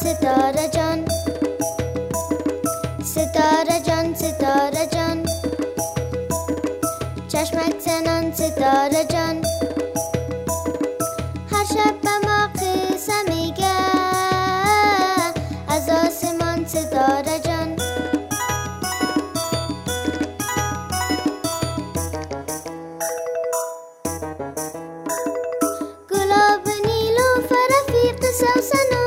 ستاره جان. ستاره جان ستاره جان. چشمک زنان ستاره جان. هر شب به ما قصه میگه از آسمان ستاره جان. گلاب نیلو فرفیق سوسن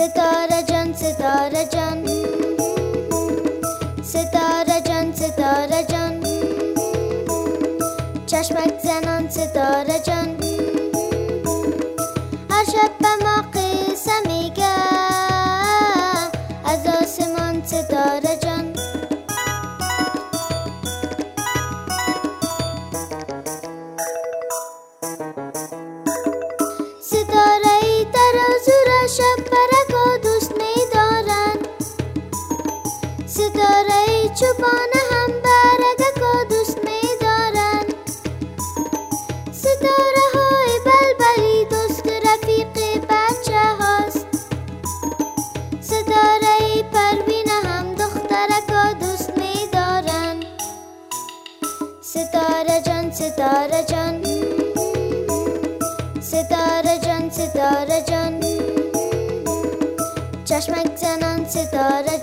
ستاره جان ستاره جان ستاره جان ستاره جان چشمک زنان ستاره جان هر شب به ستاره جان ستاره جان ستاره جان ستاره جان چشمک زنان ستاره